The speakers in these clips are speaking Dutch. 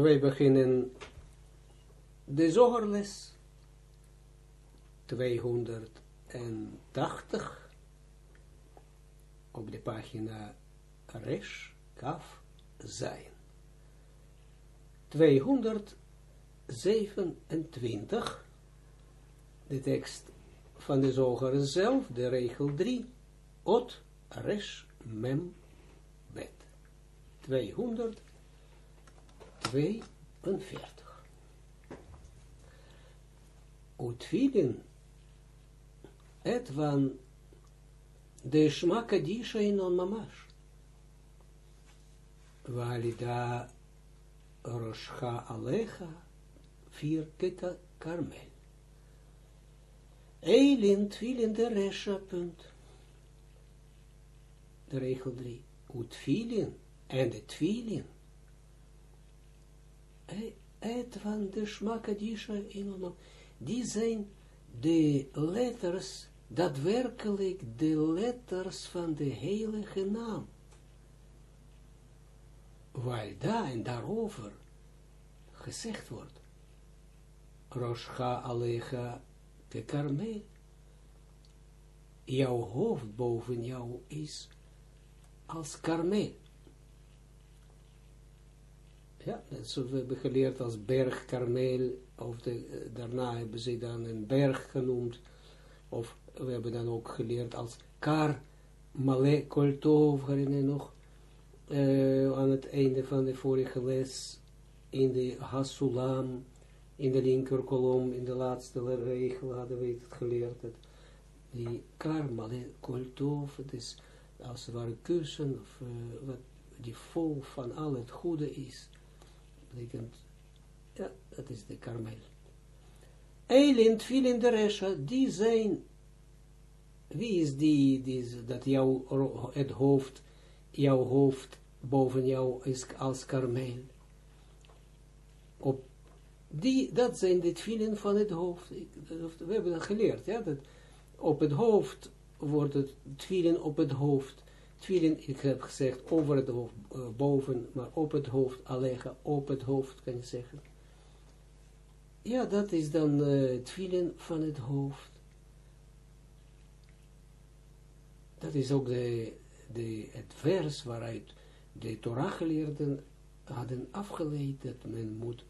wij beginnen de zogerles 280 op de pagina Resh Kaf zijn. 227, de tekst van de zoger zelf, de regel 3, Ot Resh Mem Bet. 242. Utfilin et van de shmakadisha in on mamash. Valida Roscha Alecha, vier keka karmel. Eilin, twilin de resha, punt. De regel 3. Utfilin en de twilin. Et van de shmakadisha in on Die zijn de letters, daadwerkelijk de letters van de heilige naam. Waar daar en daarover gezegd wordt, Roscha Alecha te Karmel, jouw hoofd boven jou is als Karmel. Ja, we hebben geleerd als berg Karmel, of de, daarna hebben ze dan een berg genoemd, of we hebben dan ook geleerd als Kar Male Koltov, herinner nog, uh, aan het einde van de vorige les, in de Hasulam, in de linker kolom, in de laatste regel hadden we het geleerd, dat die Kar Male Koltov, het is als het ware kussen, of uh, wat die vol van al het goede is, betekent, ja, dat is de karmel. Eilin, Tfilin, de Resha, die zijn, wie is die, die dat jouw, het hoofd, jouw hoofd boven jou is als karmel. Op die, dat zijn de tfilin van het hoofd. we hebben dat geleerd, ja, dat op het hoofd wordt het tfilin op het hoofd Twilin, ik heb gezegd, over het hoofd, uh, boven, maar op het hoofd, allega, op het hoofd, kan je zeggen. Ja, dat is dan uh, twilin van het hoofd. Dat is ook de, de, het vers waaruit de Torah-geleerden hadden afgeleid dat men moet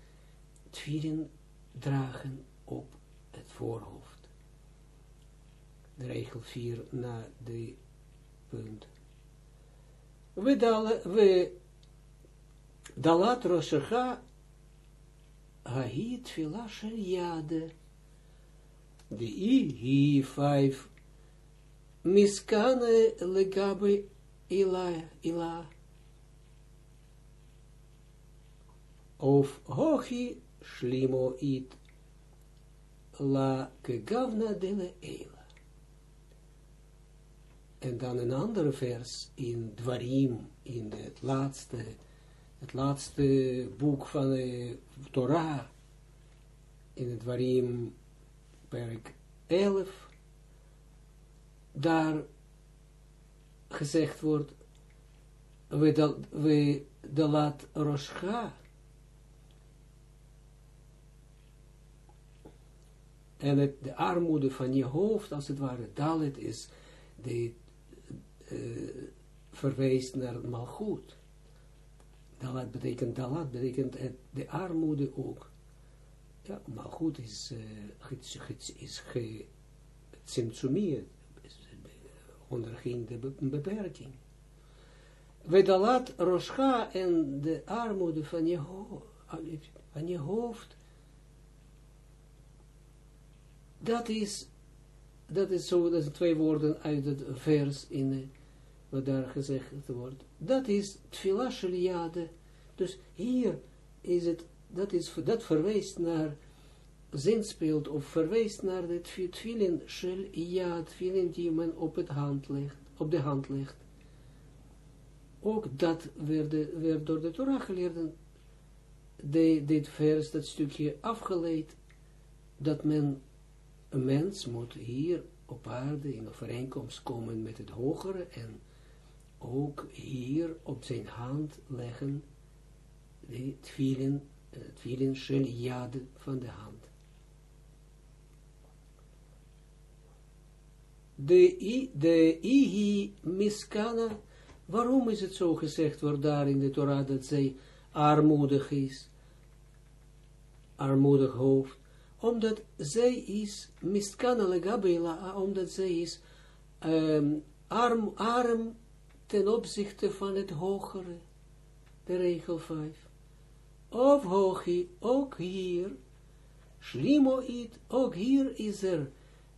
twilin dragen op het voorhoofd. De regel 4 na de punt we, dal, we dalat roshecha hahit fila yade. De i vijf miskane legabe ila ila. Of hochi shlimo it la kegavna dele eila En dan een andere vers in Dwarim, in het laatste, het laatste boek van de Torah, in het Dwarim, perk 11, daar gezegd wordt, we de, we de laat Roscha, en het, de armoede van je hoofd, als het ware, Dalit is de uh, verwijst naar malgoed. Dalat betekent, dalat betekent het, de armoede ook. Ja, malgoed is, uh, is ge, symptomie, onderging de be beperking. Wedalat roscha en de armoede van je, van je hoofd, dat is, dat is zo, dat zijn twee woorden uit het vers in de wat daar gezegd wordt, dat is tfila sheliade. Dus hier is het, dat, is, dat verwijst naar, zinspeelt of verwijst naar de tfilin shel tfilin die men op, het hand legt, op de hand legt. Ook dat werd, werd door de Torah geleerden, de, dit vers, dat stukje afgeleid, dat men, een mens moet hier op aarde in overeenkomst komen met het hogere en ook hier op zijn hand leggen, de tvielen het tfilin shel yad van de hand. De, i, de ihi miskana, waarom is het zo gezegd wordt daar in de Torah dat zij armoedig is, armoedig hoofd, omdat zij is miskana legabela, omdat zij is um, arm, arm ten opzichte van het hogere, de regel 5. Of hogi, ook hier, shlimoid, ook hier is er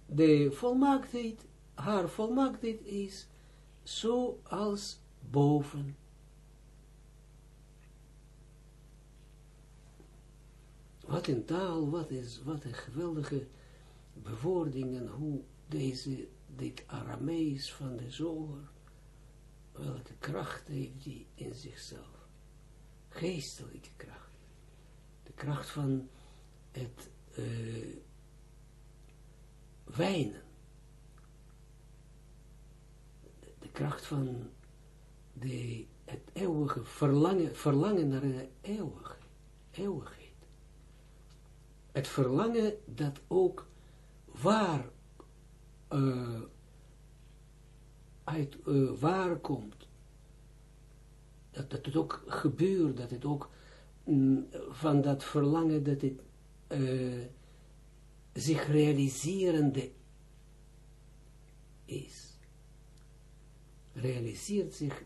de volmaaktheid, haar volmaaktheid is zoals boven. Wat een taal, wat, is, wat een geweldige bewoordingen, hoe deze, dit Aramees van de zoger, welke kracht heeft die in zichzelf. Geestelijke kracht. De kracht van het uh, wijnen. De kracht van de, het eeuwige verlangen, verlangen naar de eeuwige, eeuwigheid. Het verlangen dat ook waar uh, uit uh, waar komt. Dat, dat het ook gebeurt, dat het ook mm, van dat verlangen dat het uh, zich realiserende is. Realiseert zich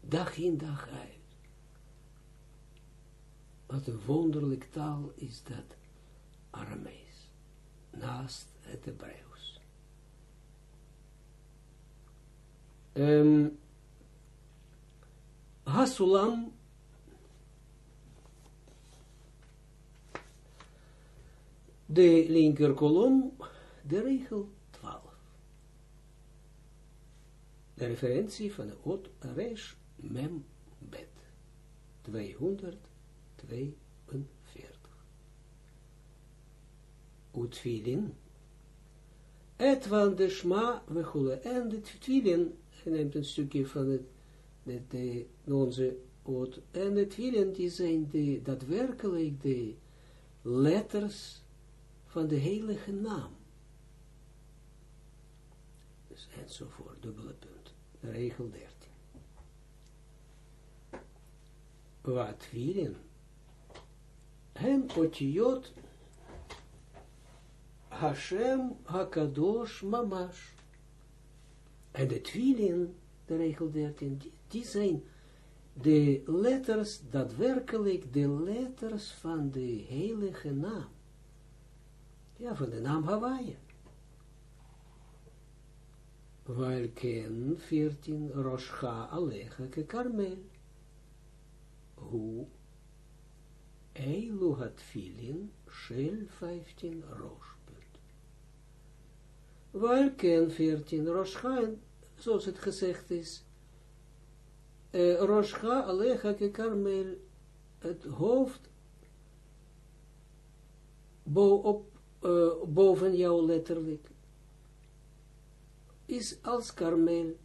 dag in dag uit. Wat een wonderlijk taal is dat Aramees, naast het Hebreeuws. Um, Hasulam de linker kolom, de regel 12. De referentie van de Ot Resh Mem Bet 242. Utfilin et van de Shma we en de Tfilin hij neemt een stukje van het, de, onze oot, en het willen die zijn de, daadwerkelijk de letters van de heilige naam. Dus enzovoort, dubbele punt. Regel 13. Wat willen? Hem otiot Hashem Hakadosh Mamash. En de twilin, de regel 13, die, zijn de letters, daadwerkelijk de letters van de heilige naam. Ja, van de naam Hawaii. Welken 14, Roscha Alecha ke Karmel. Hoe Eilu had filin, Shel 15, Rosh. Welken 14, Roscha, zoals het gezegd is, uh, Roscha, Alecha, Kekarmel, het hoofd bo op, uh, boven jou letterlijk, is als karmel.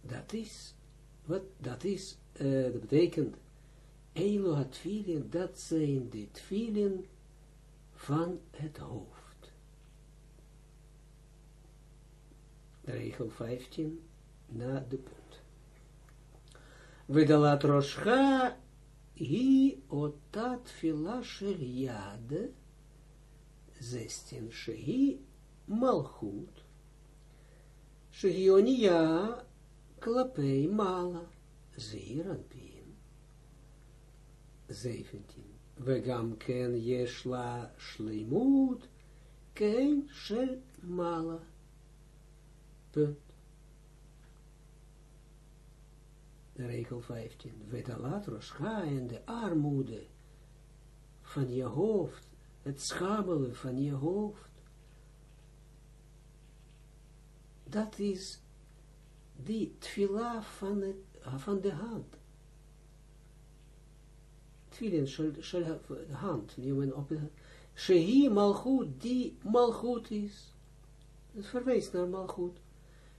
Dat is, wat dat is, uh, dat betekent, Elo had dat zijn de tvilin van het hoofd. Regel 15, na de punt. Vedalat roscha hi otat fila shel yad, 16, shehi malchut, shehi onia klapei mala, zeer pin. 17. Vegam ken yeshla shleimut, ken shel mala. De regel 15. Wetalatros, ga in de armoede van je hoofd, het schamelen van je hoofd. Dat is die tfila van, van de hand. Tfilin, shal hand, je op de Shehi malchut, die malchut is. Het verwijst naar malchut.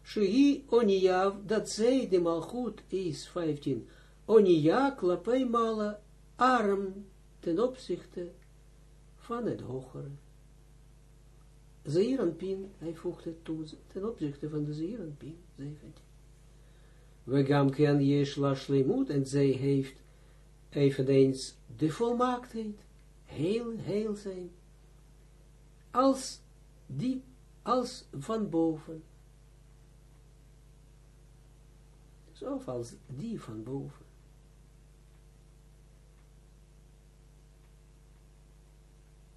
Shehi oniav, dat zij de malchut is, 15, onia klapei mala arm ten opzichte van het hogere. Zeeranpin, hij voegt het toe, ten opzichte van de Zeeranpin, 17. We gaan ken jesh la shlemut, en zij heeft eveneens de volmaaktheid, heel, heel zijn, als die, als van boven, of als die van boven.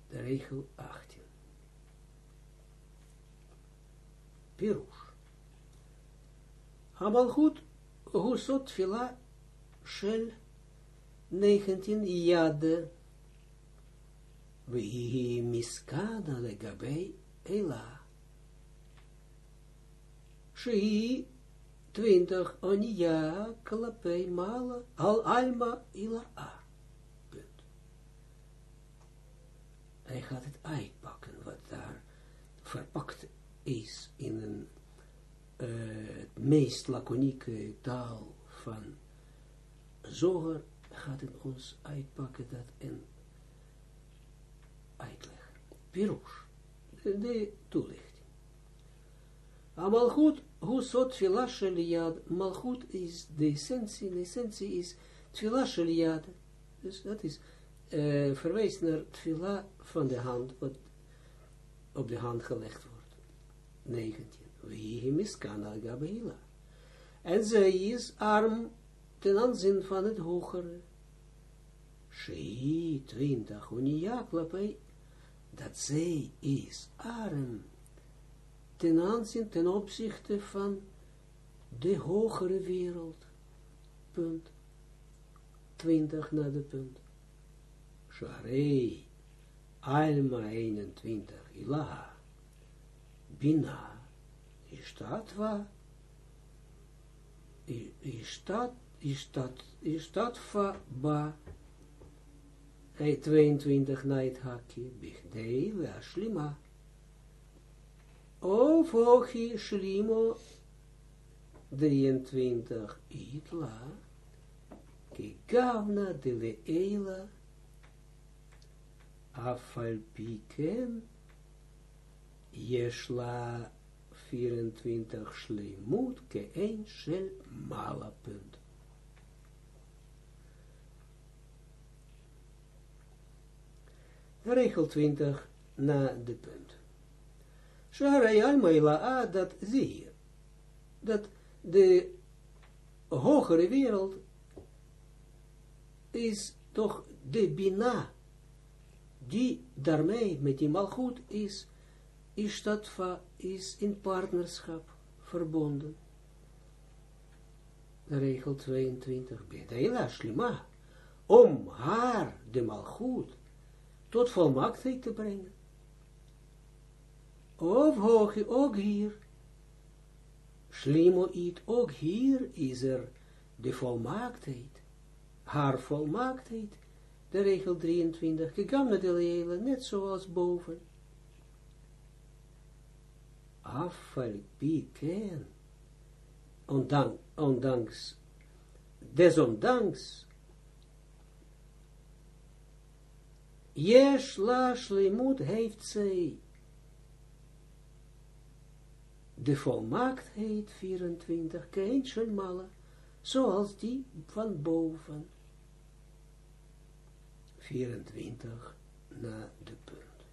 De regel 18. Pirush. Hamalchut, Husot Fila, Shel, 19 Jade, Vihi Miskana Legabei Ela. Shehi 20 Onia Kalapei Mala Al Alma Ila A. Hij gaat het uitpakken wat daar verpakt is in een uh, het meest laconieke taal van Zoger gaat het ons uitpakken dat en uitleggen. Pirush, de, de toelichting. Amalchut, hoe zo tfila sheliad, malchut is de essentie, de essentie is tfila sheliad. Dus dat is uh, verwijst naar tfila van de hand, wat op de hand gelegd wordt. 19. Wie miskan al gabela. En zij is arm ten aanzien van het hogere. Shei 20. Unia klapei dat zij is arm ten aanzien, ten opzichte van de hogere wereld. Punt. 20 naar de punt. Sharei, Alma 21, Ilaha, Bina, is dat waar? Is dat, va, ba, hij 22 na het hakje, bigdei, la shlima. Of shlimo 23 itla, ki gavna de leela, afal piken, yeshla 24 shleimut ke een shel mala punt. Regel 20 na de punt. Sharai alma dat zie dat de hogere wereld is toch de bina, die daarmee met die malgoed is, is dat is in partnerschap verbonden. Regel 22, Bedela Shlima, om haar, de malgoed, tot volmaaktheid te brengen. Of hoog, ook hier, Shlimo it, ook hier is er de volmaaktheid, haar volmaaktheid, de regel 23, gegaan de hele, net zoals boven. Afval piken, ondanks, ondanks, desondanks, Yesh la shleimut heeft zij de volmaaktheid 24, kein shalmala, zoals die van boven. 24 na de punt.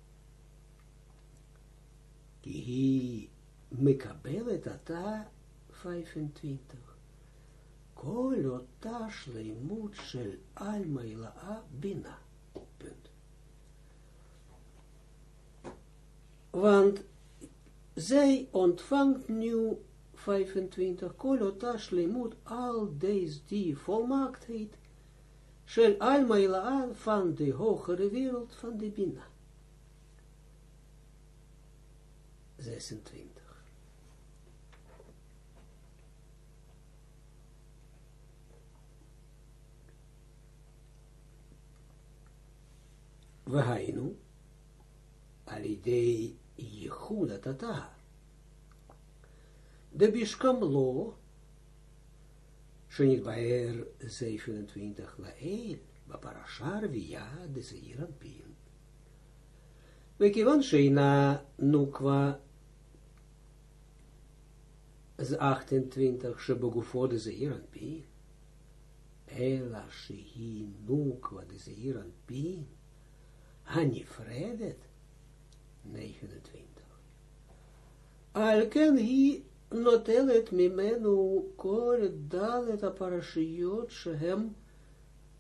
Die mekabelet ata 25. Kol ota shleimut shel alma ila'a bina. Punt. Want zij ontvangt nu 25 kolotash lemut al deze die volmaaktheid shel alma ilaan van de hogere wereld van de Bina. 26. We hainu, alidei Yehuda Tata. De Bishkam Lo, Shenit Baer 27 Lael, Baparashar via de Zeiran Pin. Wekivan Sheina Nukwa 28 Shebogufo de Zeiran Pin. Ela Shehi Nukwa de Zeiran Pin. Hanifredet 29. Alken hi notelet mimenu kol dalet aparashiyot shehem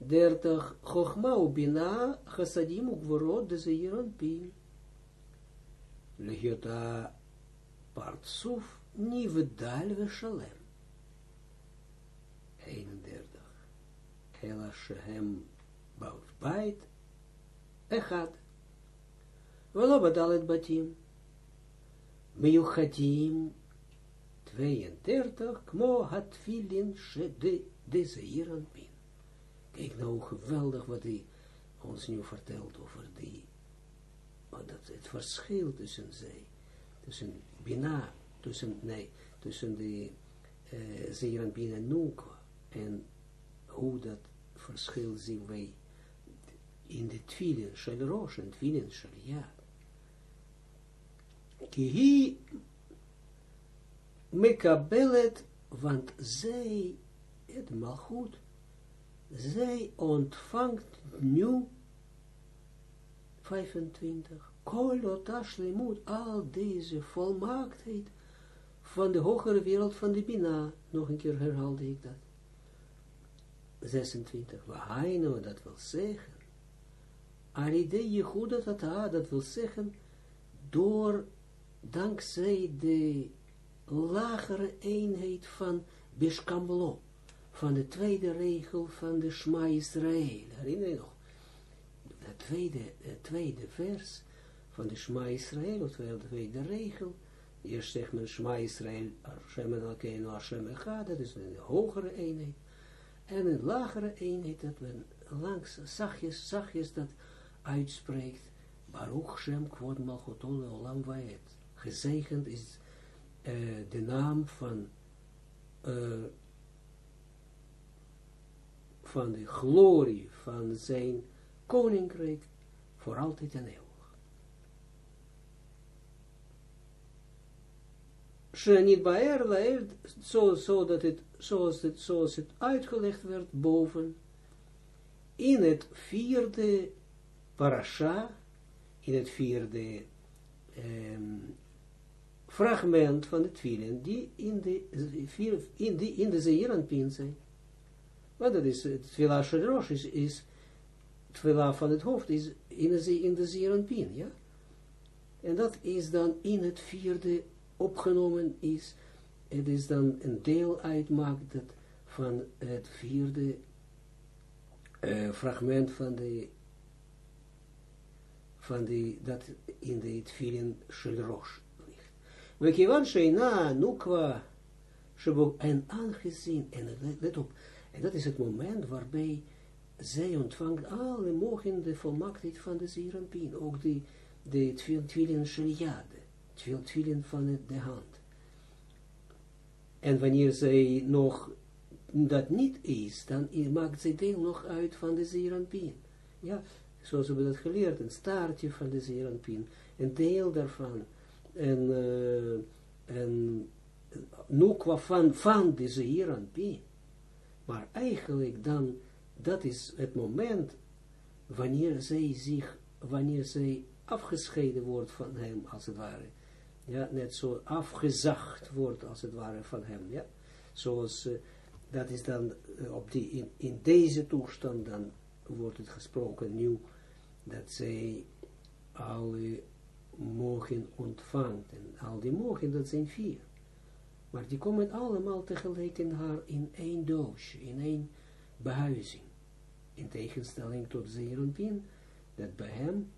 dertig chochma ubina chasadim ukvorot de zeiron pin. Lehiota partsuf nivedal veshalem. 31. Hela shehem baut bait echad. Batim. Meyuchadim 32, kmo hat filin de, de zeiran pin. Kijk nou geweldig wat hij ons nu vertelt over die, dat het verschil tussen zij, tussen Bina, tussen, nee, tussen de uh, pin en Nukwa, en hoe dat verschil zien wij in de twilin, shel rosh, en twilin, yad. Kihi mekabelet, want zij, het malgoed, zij ontvangt nu 25, kolotashlemut, al deze volmaaktheid van de hogere wereld van de Bina. Nog een keer herhaalde ik dat. 26, Wahaino, dat wil zeggen, Aride Jehuda Tata, dat wil zeggen, door, dankzij de lagere eenheid van Bishkamlo, van de tweede regel van de Shma Israël. Herinner je nog? De tweede, de tweede vers van de Shma Israël, of de tweede regel. Eerst zegt men Shma Israël, Hashem en Alkeinu, dat is een hogere eenheid. En een lagere eenheid, dat men langs, zachtjes, zachtjes dat uitspreekt. Baruch Shem kwod malchotol olam vaet. Gezegend is uh, de naam van uh, van de glorie van zijn koninkrijk voor altijd en eeuwig. Shenit Baer leert, zo, zo dat het, zoals het, zoals het uitgelegd werd boven, in het vierde parasha, in het vierde um, fragment van de twillen, die in de, in de, in de zijn. Want dat is, het twila shel is, is twila van het hoofd, is in de, in de ja. En dat is dan in het vierde opgenomen is, het is dan een deel uitmaakt dat van het vierde uh, fragment van de van die, dat in de tfilin shel kivan sheina nukwa shebo, en aangezien, en let op, en dat is het moment waarbij zij ontvangt alle mogende volmaaktheid van de Zeranpien, ook de, de twilin sheliade, twilin van de hand. En wanneer zij nog dat niet is, dan maakt zij deel nog uit van de Zeranpien. Ja, zoals we dat geleerd, een staartje van de Zeranpien, een deel daarvan, en, uh, en nukwa van, van de Zeranpien. Maar eigenlijk dan, dat is het moment, wanneer zij zich, wanneer zij afgescheiden wordt van hem, als het ware. Ja, net zo afgezacht wordt, als het ware, van hem, ja. Zoals, uh, dat is dan, uh, op die, in, in deze toestand, dan wordt het gesproken nu, dat zij alle mogen ontvangt. En al die mogen, dat zijn vier. Maar die komen allemaal tegelijk in haar in één doosje, in één behuizing. In tegenstelling tot Zeeranpin, dat bij hem,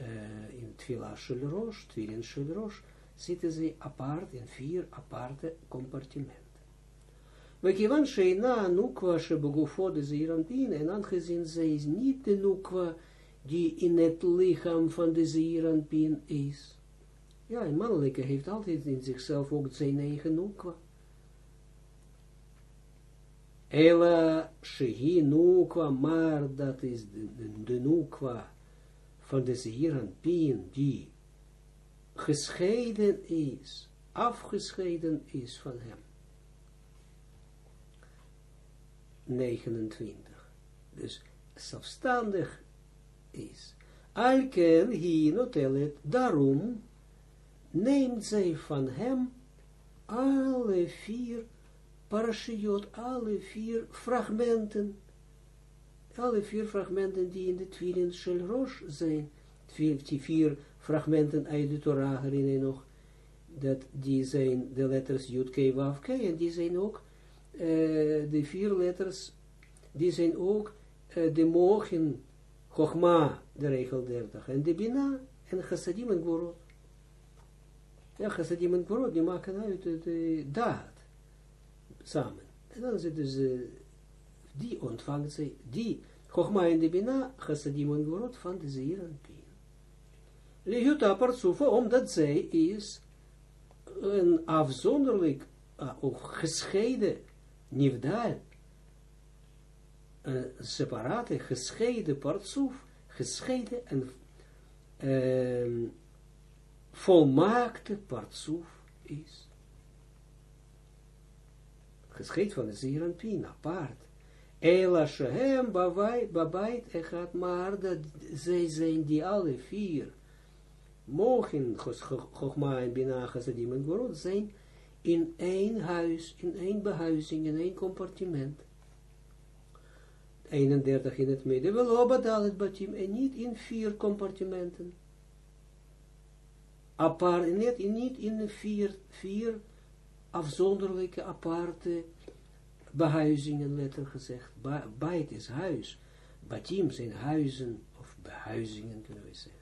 uh, in Tvila Shelrosh, Twilin Shelrosh, zitten ze apart in vier aparte compartimenten. We kivan sheina nukwa shebegufo de Zeeranpin, en aangezien zij is niet de nukwa die in het lichaam van de Zeeranpin is, ja, een mannelijke heeft altijd in zichzelf ook zijn eigen nukwa. Ela shehi nukwa, maar dat is de, de, nukwa van de Zeeran Pien, die gescheiden is, afgescheiden is van hem. 29. Dus zelfstandig is. Alken hi notelet, daarom neemt zij van hem alle vier parashiot, alle vier fragmenten, alle vier fragmenten die in de Twilin Shel Rosh zijn, die vier fragmenten uit de Torah herinner nog, dat die zijn de letters Yud, K, Wav, K, en die zijn ook, uh, de vier letters, die zijn ook uh, de mogen, Chogma, de regel 30, en de Bina, en Chassadim en Gorot. Ja, Chassadim en Gorot, die maken uit de, de daad, samen. En dan is het dus, die ontvangt zij, die, Chogma en de Bina, Chassadim en Gorot, van de Zeer en Pien. Lehuta Partsufa, omdat zij is een afzonderlijk, uh, of gescheiden, nivdal, een separate, gescheiden Partsuf, gescheiden en uh, volmaakte Partsuf is. Gescheiden van de Zeranpien, apart. Ela Shehem, Babait, Echat, maar dat zij zijn die alle vier mogen Chogma en Bina zijn in één huis, in één behuizing, in één compartiment. 31 in het midden, wel obadal het batim, en niet in vier compartimenten. Apart, net, niet in vier, vier afzonderlijke, aparte behuizingen, letter gezegd. Ba, bait is huis, batim zijn huizen, of behuizingen kunnen we zeggen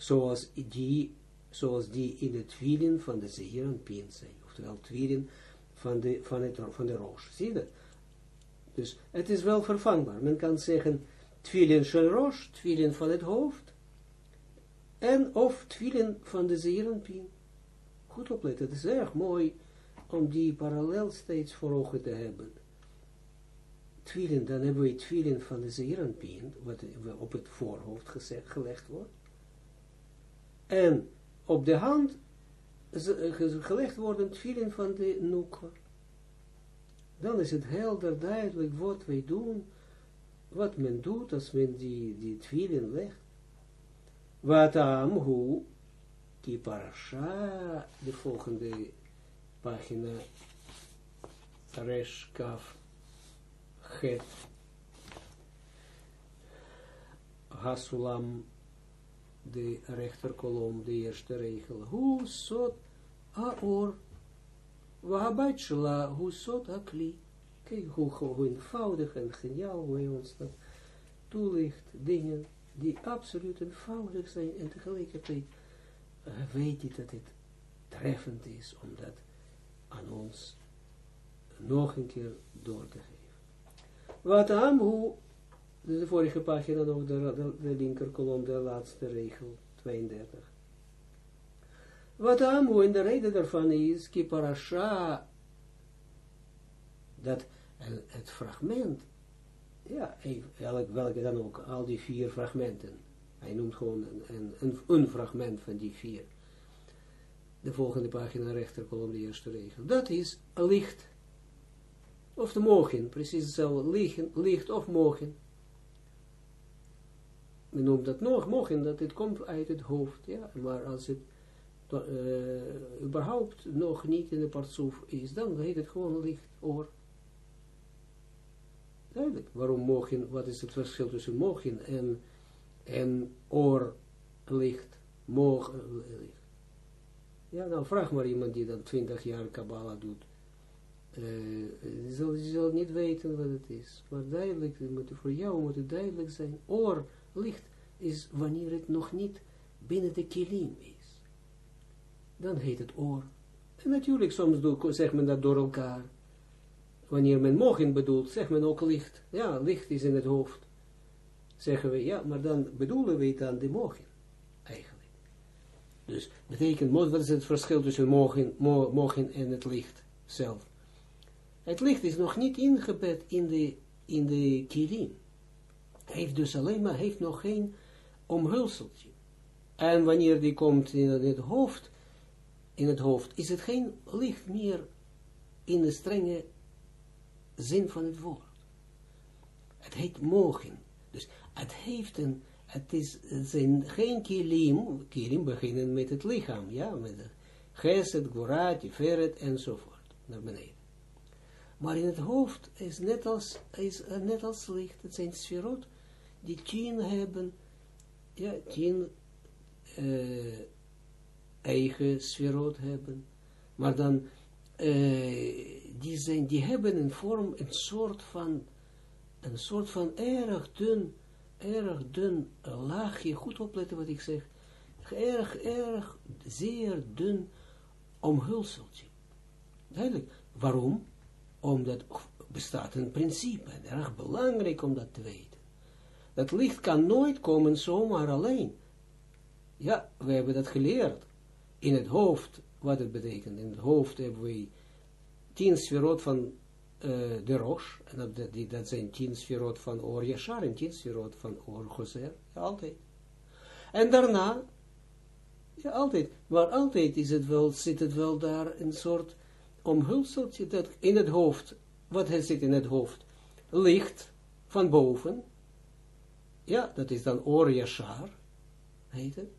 zoals die, zoals die in het wielen van de zeer en pien zijn, oftewel het wielen van de, van, het, van de roos. Zie je dat? Dus het is wel vervangbaar. Men kan zeggen, twillen van roos, twillen van het hoofd, en of twillen van de zeer en pien. Goed opletten, het is erg mooi om die parallel steeds voor ogen te hebben. Twillen, dan hebben we twillen van de zeer en pien, wat op het voorhoofd gezegd, gelegd wordt en op de hand gelegd worden tvilin van de nukwa. Dan is het helder duidelijk wat wij doen, wat men doet als men die, die tvilin legt. Wat amhu, die parasha, de volgende pagina, resh het, hasulam, de rechterkolom, de eerste regel. Hoe sot aor, wahabait shela, hoe akli. Kijk hoe, eenvoudig en geniaal hij ons dat toelicht, dingen die absoluut eenvoudig zijn en tegelijkertijd weet hij dat het treffend is om dat aan ons nog een keer door te geven. Wat aan hoe de vorige pagina nog de, de, de linker kolom, de laatste regel, 32. Wat amu en de reden daarvan is, ki parasha, dat het fragment, ja, elk, welke dan ook, al die vier fragmenten, hij noemt gewoon een, een, een fragment van die vier. De volgende pagina, rechterkolom, de eerste regel. Dat is licht. Of de mogen, precies hetzelfde, licht, licht of mogen men noemt dat nog, mogen, dat het komt uit het hoofd, ja, maar als het uh, überhaupt nog niet in de partsoef is, dan heet het gewoon licht oor. Duidelijk, waarom mogen, wat is het verschil tussen mogen en, en oorlicht, licht. Ja, nou vraag maar iemand die dan twintig jaar Kabbalah doet. Uh, die, zal, niet weten wat het is. Maar duidelijk, voor jou moet het duidelijk zijn. Oor licht is wanneer het nog niet binnen de kilim is. Dan heet het oor. En natuurlijk, soms zegt men dat door elkaar. Wanneer men mogen bedoelt, zegt men ook licht. Ja, licht is in het hoofd. Zeggen we, ja, maar dan bedoelen we het aan de mogen. Eigenlijk. Dus betekent, wat is het verschil tussen mogen en het licht zelf? Het licht is nog niet ingebed in de, in de kilim. Heeft dus alleen maar, heeft nog geen omhulseltje. En wanneer die komt in het hoofd, in het hoofd, is het geen licht meer in de strenge zin van het woord. Het heet mogen. Dus het heeft een, het is, het zijn geen kilim, kilim beginnen met het lichaam, ja, met de geset, gorat, tiferet, enzovoort, naar beneden. Maar in het hoofd is net als, is net als licht, het zijn sferot, die tien hebben, ja, tien uh, eigen sferot hebben, maar dan, uh, die, zijn, die hebben een vorm, een soort van, een soort van erg dun, erg dun laagje, goed opletten wat ik zeg, erg, erg, zeer dun omhulseltje. Duidelijk. Waarom? Omdat bestaat een principe, erg belangrijk om dat te weten. Dat licht kan nooit komen zomaar alleen. Ja, we hebben dat geleerd. In het hoofd, wat het betekent. In het hoofd hebben we tien sferot van uh, de Rosh. En dat, dat, dat zijn tien sferot van Or Yashar en tien sferot van Or. Ja, altijd. En daarna, ja, altijd. Maar altijd is het wel, zit het wel daar een soort omhulseltje dat in het hoofd. Wat zit in het hoofd? Licht van boven. Ja, dat is dan Or Yashar. Heet het.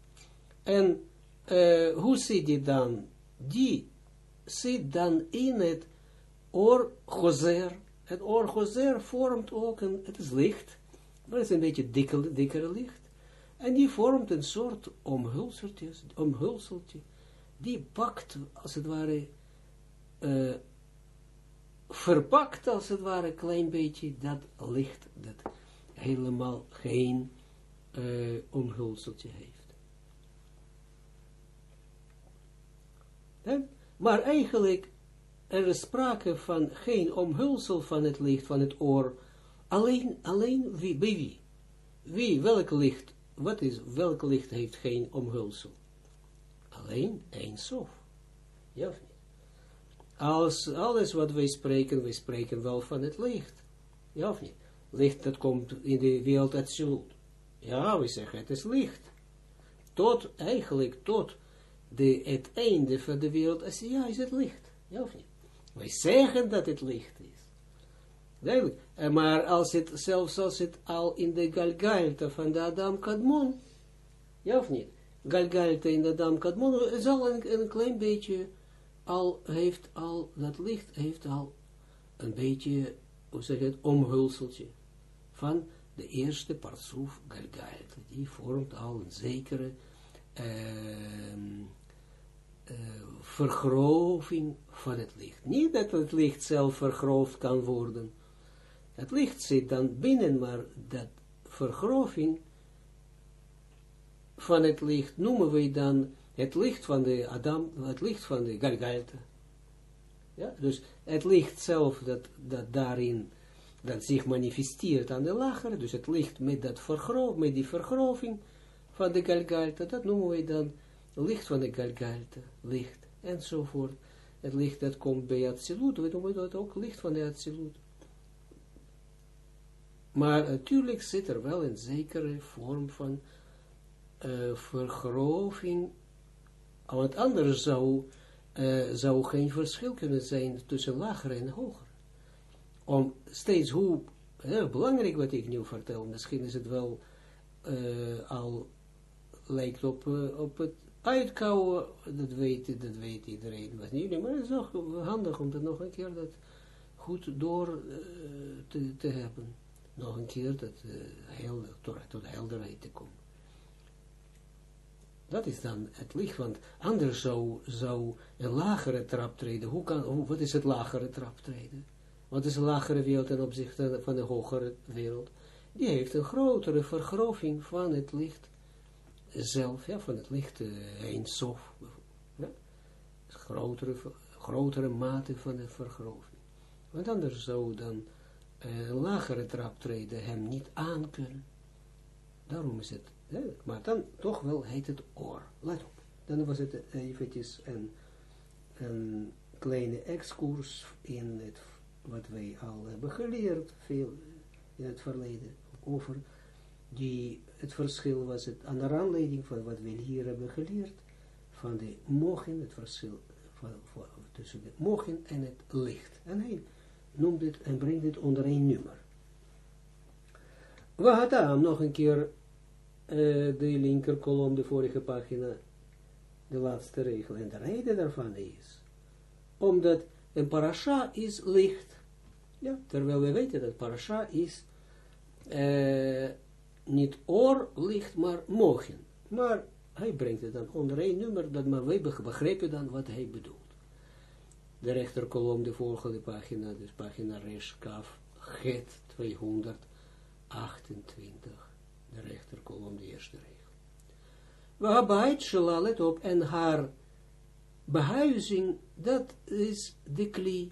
En uh, hoe zit die dan? Die zit dan in het oor gozer. Het oor gozer vormt ook een, het is licht, maar het is een beetje dikker, dikkere licht. En die vormt een soort omhulseltje, omhulseltje die pakt, als het ware, uh, verpakt, als het ware, een klein beetje dat licht, dat helemaal geen uh, omhulseltje heeft. Maar eigenlijk, er is sprake van geen omhulsel van het licht, van het oor. Alleen, alleen wie, bij wie? Wie, welk licht, wat is, welk licht heeft geen omhulsel? Alleen één sof. Ja of niet? Als alles wat wij spreken, wij spreken wel van het licht. Ja of niet? Licht dat komt in de wereld absoluut. Ja, we zeggen het is licht. Tot, eigenlijk tot de, het einde van de wereld, als ja, is het licht. Ja of niet? Wij zeggen dat het licht is. Duidelijk. Maar als het, zelfs als het al in de Galgalta van de Adam Kadmon, ja of niet? Galgalta in de Adam Kadmon is al een, klein beetje, al heeft al, dat licht heeft al een beetje, hoe zeg je het, omhulseltje van de eerste partsoef Galgalta. Die vormt al een zekere, uh, uh, vergroving van het licht. Niet dat het licht zelf vergroofd kan worden. Het licht zit dan binnen, maar dat vergroving van het licht noemen we dan het licht van de Adam, het licht van de Galgalta. Ja, dus het licht zelf dat, dat daarin, dat zich manifesteert aan de lagere, dus het licht met, dat met die vergroving van de Galgalta, dat noemen we dan licht van de Galgalte, licht, enzovoort. Het licht dat komt bij Atsilut, we noemen dat ook licht van de Atsilut. Maar natuurlijk zit er wel een zekere vorm van uh, vergroving, want anders zou, uh, zou geen verschil kunnen zijn tussen lager en hoger. Om steeds hoe, heel belangrijk wat ik nu vertel, misschien is het wel uh, al lijkt op, op het uitkouwen, dat weet, dat weet iedereen, was niet, maar het is ook handig om dat nog een keer dat goed door uh, te, te, hebben. Nog een keer dat heel, tot, tot helderheid te komen. Dat is dan het licht, want anders zou, een lagere traptreden, hoe kan, wat is het lagere traptreden? Wat is een lagere wereld ten opzichte van de hogere wereld? Die heeft een grotere vergroving van het licht zelf, van het licht een sof, ja, grotere, grotere mate van de vergroving. Want anders zou dan een lagere traptreden hem niet aankunnen. Daarom is het, hè, maar dan toch wel heet het oor. Let op. Dan was het eventjes een, een kleine excurs in het wat wij al hebben geleerd, veel in het verleden, over die, het verschil was het aan de aanleiding van wat we hier hebben geleerd, van de mogen, het verschil van, van, tussen de mogen en het licht. En hij noemt het en brengt het onder een nummer. We hadden nog een keer uh, de linker kolom, de vorige pagina, de laatste regel. En de reden daarvan is, omdat een parasha is licht. Ja, terwijl we weten dat parasha is uh, niet oorlicht, maar mogen. Maar hij brengt het dan onder één nummer, dat maar wij begrijpen dan wat hij bedoelt. De rechterkolom, de volgende pagina, dus pagina Resh Kaf, Get 228. De rechterkolom, de eerste regel. We hebben let op, en haar behuizing, dat is de kli.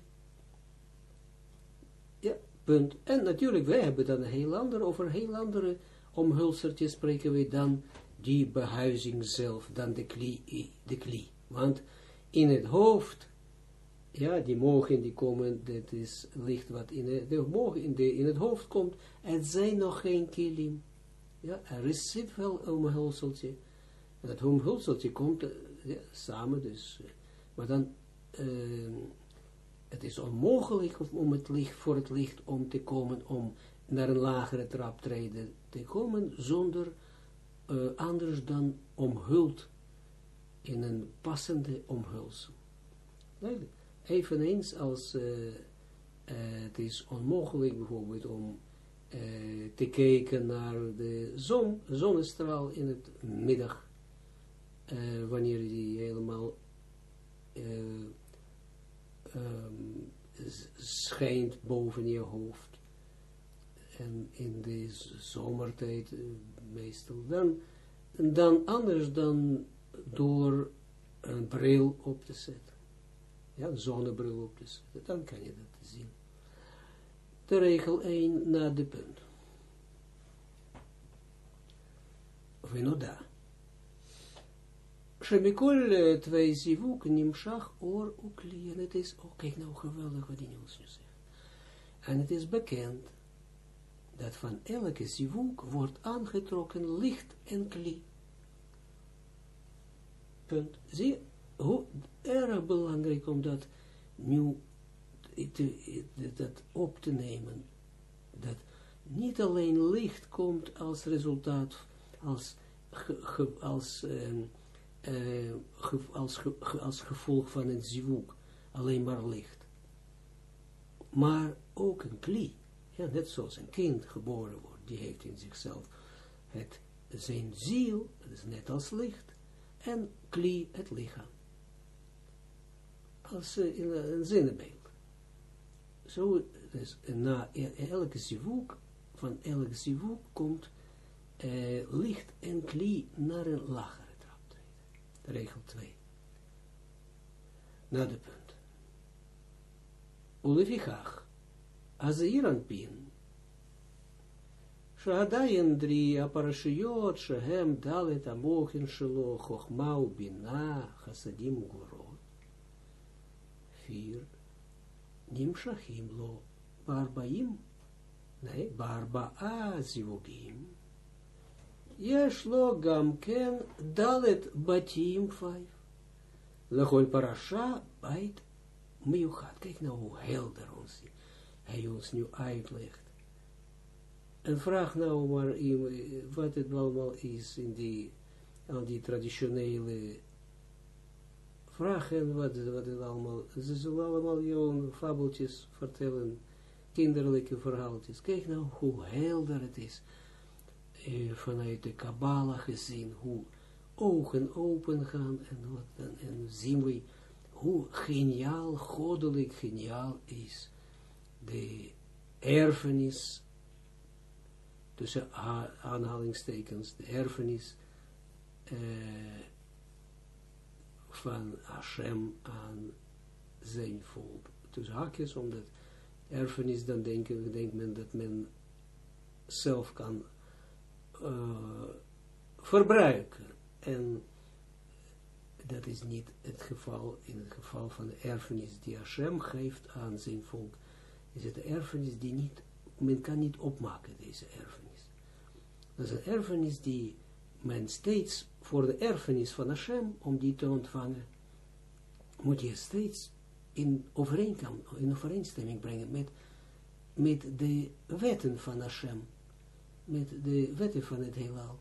Ja, punt. En natuurlijk, wij hebben dan een heel ander, over heel andere omhulsertjes spreken we dan die behuizing zelf, dan de kli, de kli. Want in het hoofd, ja, die mogen die komen, dat is licht wat in, de, mogen in, de, in het hoofd komt, het zijn nog geen kilim. Ja, er is wel omhulseltje. Dat omhulseltje komt ja, samen, dus, maar dan, uh, het is onmogelijk om het licht, voor het licht om te komen, om naar een lagere traptreden te komen, zonder uh, anders dan omhuld in een passende omhulsel. Eveneens als uh, uh, het is onmogelijk bijvoorbeeld om te kijken naar de zon, zonnestraal in het middag, wanneer die helemaal um, schijnt boven je hoofd en in de zomertijd uh, meestal, dan, dan anders dan door een bril op te zetten. Ja, een zonnebril op te zetten, dan kan je dat zien. De regel 1 na de punt. Venoda. Shemikol twee zivuk nimshach or ukli. En het is, oh kijk nou geweldig wat die nieuws nu zegt. En het is bekend dat van elke zivuk wordt aangetrokken licht en kli. Punt. Zie, hoe erg belangrijk om dat nu op te nemen. Dat niet alleen licht komt als resultaat, als, als, uh, ge, als, als gevolg van een zivuk, alleen maar licht. Maar ook een kli ja, net zoals een kind geboren wordt, die heeft in zichzelf het, zijn ziel, dat is net als licht, en kli, het lichaam. Als uh, in een zinnenbeeld. Zo, dus na e-, elke zivuk, van elke zivuk komt uh, licht en kli naar een lagere trap. Regel 2. Na de punt. Ulefichach. Azir Anpin. Shadayin dri aparashiyot shehem dalet amochin shelo chochma bina chasadim ugorot. Vier. Nimshachim lo barbaim. Nee, barba'a zivugim. Yesh lo gam ken dalet batim vijf. Lechol parasha bait miuchat. Kijk nou helder ons hij ons nu uitlegt. En vraag nou maar wat het allemaal is in die, aan die traditionele vragen wat, wat het allemaal, ze zullen allemaal jouw fabeltjes vertellen, kinderlijke verhaaltjes. Kijk nou hoe helder het is, eh, vanuit de Kabbalah gezien, hoe ogen open gaan en, wat, en, en zien we hoe geniaal, goddelijk geniaal is de erfenis, tussen aanhalingstekens, de erfenis uh, van Hashem aan zijn volk. Dus haakjes, omdat erfenis, dan denken, denkt men dat men zelf kan uh, verbruiken. En dat is niet het geval in het geval van de erfenis die Hashem geeft aan zijn volk is het een erfenis die niet, men kan niet opmaken, deze erfenis. Dat is een erfenis die men steeds, voor de erfenis van Hashem, om die te ontvangen, moet je steeds in, in overeenstemming brengen met, met de wetten van Hashem, met de wetten van het heelal.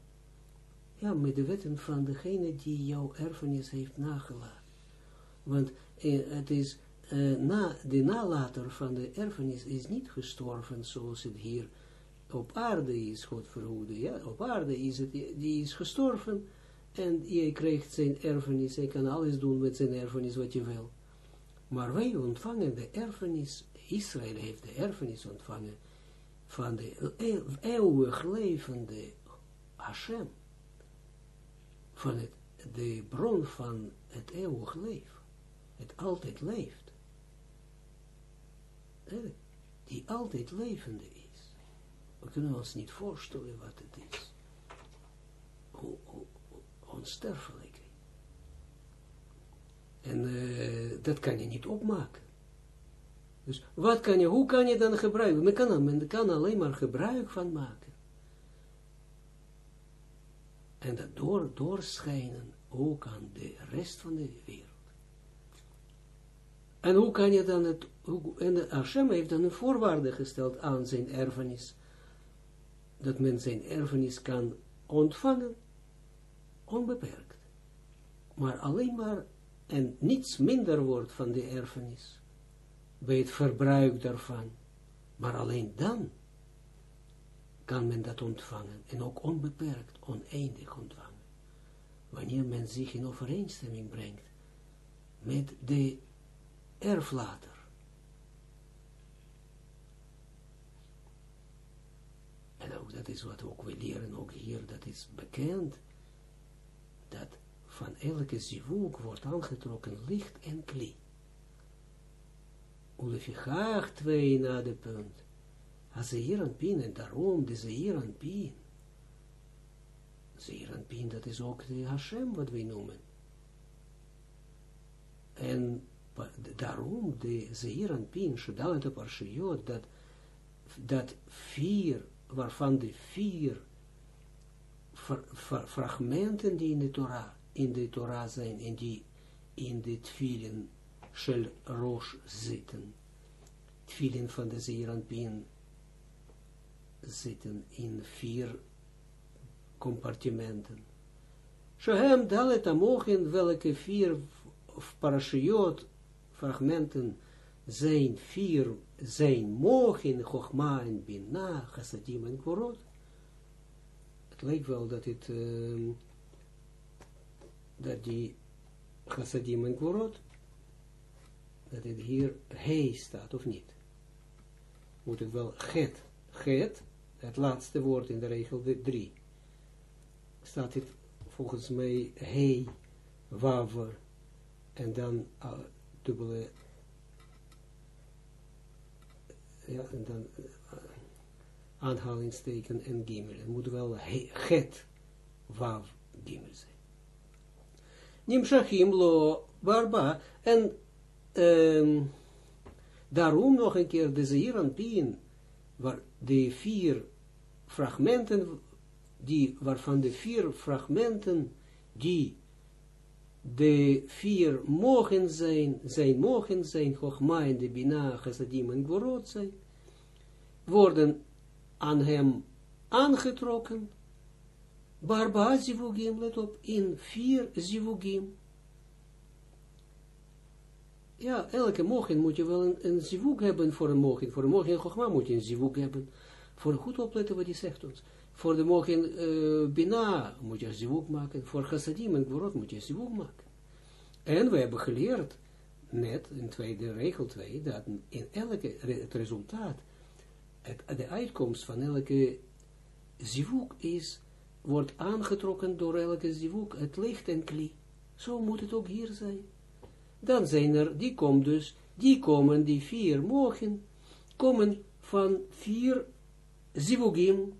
Ja, met de wetten van degene die jouw erfenis heeft nagelaten. Want eh, het is, eh, na, de nalater van de erfenis is niet gestorven zoals het hier op aarde is, God verhoede. Ja, op aarde is het, die is gestorven en je krijgt zijn erfenis, hij kan alles doen met zijn erfenis wat je wil. Maar wij ontvangen de erfenis, Israël heeft de erfenis ontvangen van de eeuwig levende Hashem, van het, de bron van het eeuwig leven, het altijd leeft, die altijd levende is. We kunnen ons niet voorstellen wat het is. Hoe, onsterfelijk. En uh, dat kan je niet opmaken. Dus wat kan je, hoe kan je dan gebruiken? Men kan, men kan alleen maar gebruik van maken. En dat door, doorschijnen ook aan de rest van de wereld. En hoe kan je dan het, hoe, en Hashem heeft dan een voorwaarde gesteld aan zijn erfenis, dat men zijn erfenis kan ontvangen, onbeperkt. Maar alleen maar en niets minder wordt van de erfenis, bij het verbruik daarvan, maar alleen dan kan men dat ontvangen, en ook onbeperkt, oneindig ontvangen, wanneer men zich in overeenstemming brengt met de erflater. En ook dat is wat ook we leren, ook hier, dat is bekend, dat van elke zivuk wordt aangetrokken licht en kli. Ulefichach twee na de punt. Azeir pin, en daarom de zeir pin. Zeir pin, dat is ook de Hashem wat wij noemen. En daarom de zeir pin, Shedalet op Arshiyot, dat, dat vier, waarvan de vier fragmenten die in de Torah in de Torah zijn en die in de tfilin shel rosh zitten. Tfilin van de Zeeranpien zitten in vier compartimenten. Shehem dalet amochin, welke vier parashiot fragmenten zijn vier, zijn mogen, Chogma en Bina, Chassadim en Kvorot. Het lijkt wel dat het... Uh, dat die chassadim en gvorot, dat het hier he staat, of niet? Moet het wel get, get, het laatste woord in de regel 3. Staat het volgens mij he, waver, en dan dubbele, ja, en dan uh, aanhalingsteken en gimel. Het moet wel he, get, wav, gimel zijn. Nimshachim lo barba. En um, daarom nog een keer de Zeeran Pien, waar de vier fragmenten, die, waarvan de vier fragmenten, die de vier mogen zijn, zijn mogen zijn, Chochma en de Bina, Chassadim en Gvorot zijn, worden aan hem aangetrokken, Barba zivugim, let op, in vier zivugim. Ja, elke mogen moet je wel een, een zivug hebben voor een mogen. Voor een mogen Chogma moet je een zivug hebben. Voor goed opletten wat hij zegt ons. Voor de mogen uh, Bina moet je een zivug maken. Voor Chassadim en Gvorot moet je een zivug maken. En we hebben geleerd, net in tweede regel 2, dat in elke, het resultaat, het, de uitkomst van elke zivug is wordt aangetrokken door elke zivuk, het licht en kli. Zo moet het ook hier zijn. Dan zijn er, die komen dus, die komen, die vier mogen, komen van vier zivugim.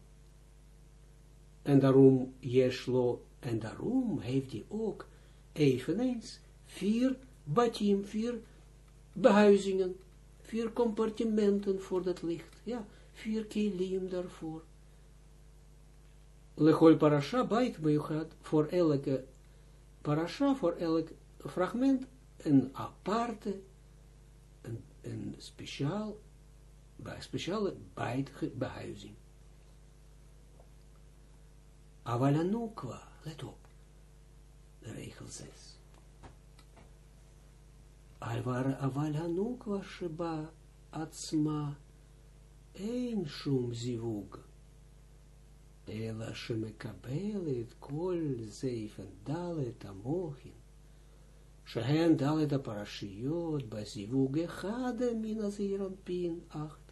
En daarom Yeshlo, en daarom heeft hij ook eveneens vier batim, vier behuizingen, vier compartimenten voor dat licht, ja, vier kilim daarvoor. Lechol parasha bait meyuchat, voor elke parasha, voor elk fragment, een aparte, een, een speciaal, speciale bait, behuizing. Avalanukwa, let op, regel 6. Avalanukwa sheba atzma, een shum zivug. Ela shemekabelet kol zeifen dalet amochin. Shehen dalet aparashiyot bazivug echade min aziran pin acht.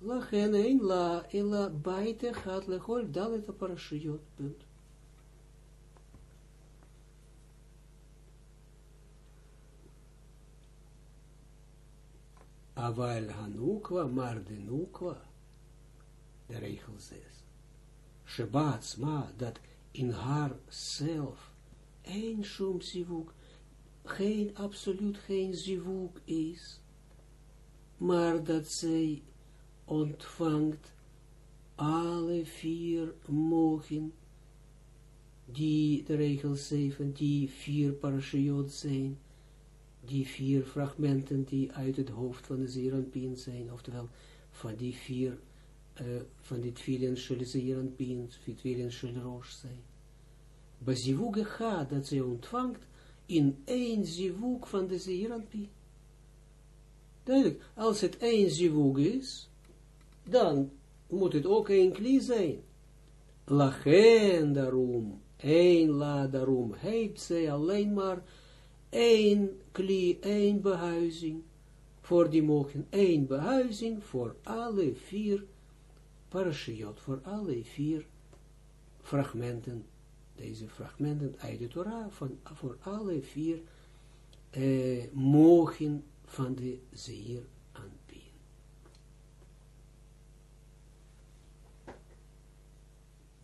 Lachen een la, ela baite gaat lechol dalet aparashiyot, punt. Aval hanukwa, maar de nukwa, de regel 6. Shebaat ma, dat in haar zelf een shum zivuk, geen, absoluut geen zivuk is, maar dat zij ontvangt alle vier mogen, die, de regel 7, die vier parashiot zijn, die vier fragmenten die uit het hoofd van de Zeranpien zijn, oftewel van die vier, uh, van die vielen shel Zeranpien, vielen shel Rosh zijn. Bazivug gaat dat zij ontvangt in één zivug van de Zeranpien. Duidelijk, als het één zivug is, dan moet het ook één kli zijn. Lachen daarom, één la daarom, heeft zij alleen maar één kli, één behuizing, voor die mogen één behuizing voor alle vier parashiot, voor alle vier fragmenten, deze fragmenten uit de Torah, van, voor alle vier eh, mogen van de zeer.